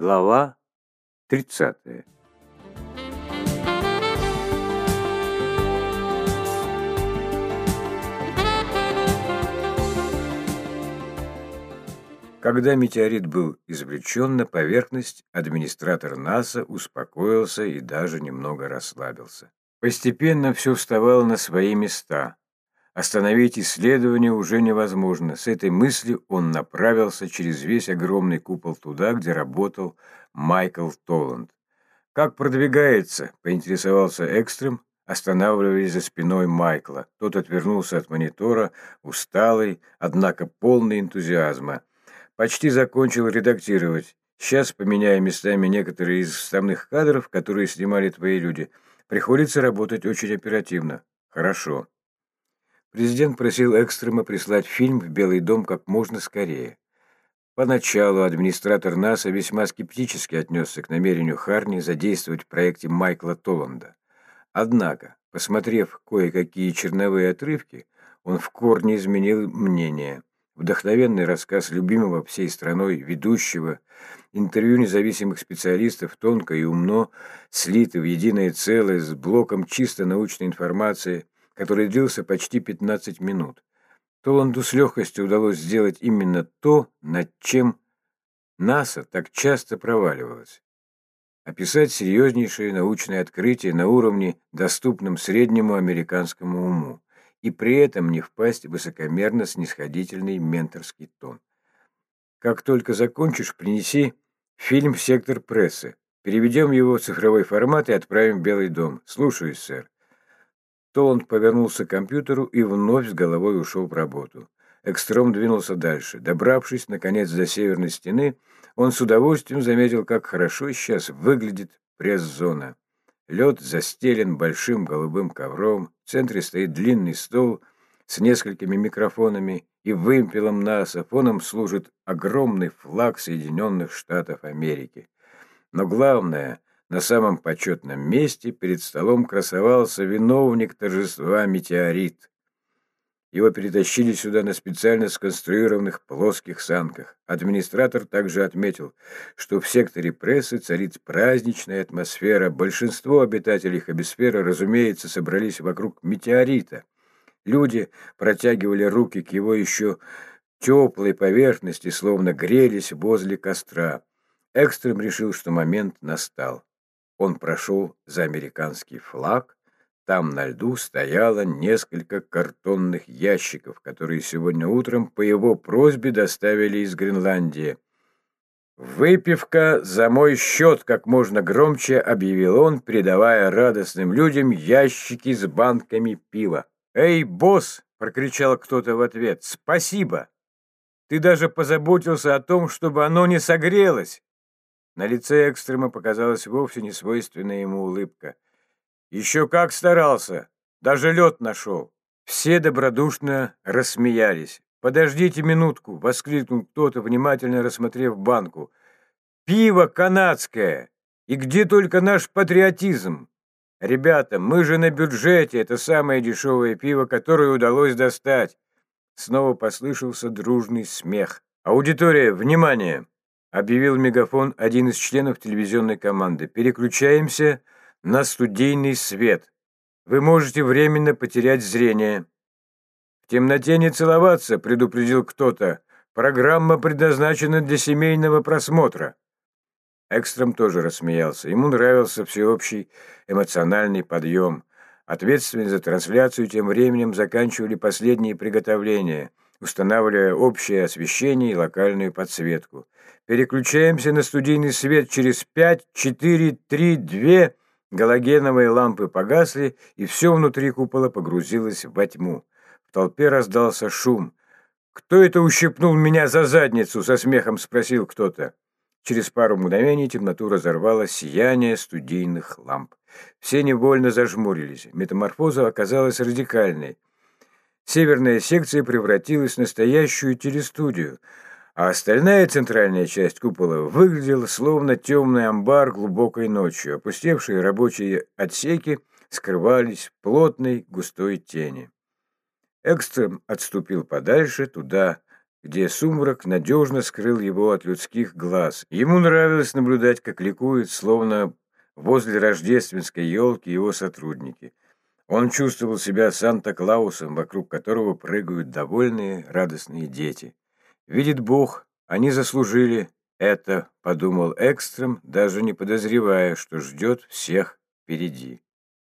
Глава 30. Когда метеорит был извлечен на поверхность, администратор НАСА успокоился и даже немного расслабился. Постепенно все вставало на свои места. Остановить исследование уже невозможно. С этой мыслью он направился через весь огромный купол туда, где работал Майкл Толланд. «Как продвигается?» – поинтересовался Экстрем, останавливаясь за спиной Майкла. Тот отвернулся от монитора, усталый, однако полный энтузиазма. «Почти закончил редактировать. Сейчас, поменяя местами некоторые из вставных кадров, которые снимали твои люди, приходится работать очень оперативно. Хорошо». Президент просил Экстрема прислать фильм в Белый дом как можно скорее. Поначалу администратор НАСА весьма скептически отнесся к намерению Харни задействовать в проекте Майкла Толланда. Однако, посмотрев кое-какие черновые отрывки, он в корне изменил мнение. Вдохновенный рассказ любимого всей страной ведущего, интервью независимых специалистов тонко и умно слиты в единое целое с блоком чисто научной информации – который длился почти 15 минут. Толанду с легкостью удалось сделать именно то, над чем НАСА так часто проваливалось. Описать серьезнейшее научное открытие на уровне, доступном среднему американскому уму, и при этом не впасть в высокомерно-снисходительный менторский тон. Как только закончишь, принеси фильм в сектор прессы. Переведем его в цифровой формат и отправим в Белый дом. Слушаюсь, сэр. Толанд повернулся к компьютеру и вновь с головой ушел в работу. Экстром двинулся дальше. Добравшись, наконец, до северной стены, он с удовольствием заметил, как хорошо сейчас выглядит пресс-зона. Лед застелен большим голубым ковром, в центре стоит длинный стол с несколькими микрофонами и вымпелом НАСА. Фоном служит огромный флаг Соединенных Штатов Америки. Но главное — на самом почетном месте перед столом красовался виновник торжества «Метеорит». Его перетащили сюда на специально сконструированных плоских санках. Администратор также отметил, что в секторе прессы царит праздничная атмосфера. Большинство обитателей Хабисферы, разумеется, собрались вокруг метеорита. Люди протягивали руки к его еще теплой поверхности, словно грелись возле костра. Экстрем решил, что момент настал. Он прошел за американский флаг. Там на льду стояло несколько картонных ящиков, которые сегодня утром по его просьбе доставили из Гренландии. «Выпивка за мой счет!» — как можно громче объявил он, передавая радостным людям ящики с банками пива. «Эй, босс!» — прокричал кто-то в ответ. «Спасибо! Ты даже позаботился о том, чтобы оно не согрелось!» На лице Экстрема показалась вовсе не свойственная ему улыбка. «Еще как старался! Даже лед нашел!» Все добродушно рассмеялись. «Подождите минутку!» — воскликнул кто-то, внимательно рассмотрев банку. «Пиво канадское! И где только наш патриотизм? Ребята, мы же на бюджете, это самое дешевое пиво, которое удалось достать!» Снова послышался дружный смех. «Аудитория, внимание!» Объявил мегафон один из членов телевизионной команды. «Переключаемся на студийный свет. Вы можете временно потерять зрение». «В темноте не целоваться», — предупредил кто-то. «Программа предназначена для семейного просмотра». Экстрем тоже рассмеялся. Ему нравился всеобщий эмоциональный подъем. Ответственные за трансляцию тем временем заканчивали последние приготовления, устанавливая общее освещение и локальную подсветку. Переключаемся на студийный свет через пять, четыре, три, две. Галогеновые лампы погасли, и все внутри купола погрузилось во тьму. В толпе раздался шум. «Кто это ущипнул меня за задницу?» — со смехом спросил кто-то. Через пару мгновений темноту разорвало сияние студийных ламп. Все невольно зажмурились. Метаморфоза оказалась радикальной. Северная секция превратилась в настоящую телестудию — а остальная центральная часть купола выглядела словно темный амбар глубокой ночью. Опустевшие рабочие отсеки скрывались в плотной густой тени. Экстрем отступил подальше, туда, где сумрак надежно скрыл его от людских глаз. Ему нравилось наблюдать, как ликуют, словно возле рождественской елки его сотрудники. Он чувствовал себя Санта-Клаусом, вокруг которого прыгают довольные, радостные дети. Видит Бог, они заслужили это, подумал Экстрем, даже не подозревая, что ждет всех впереди.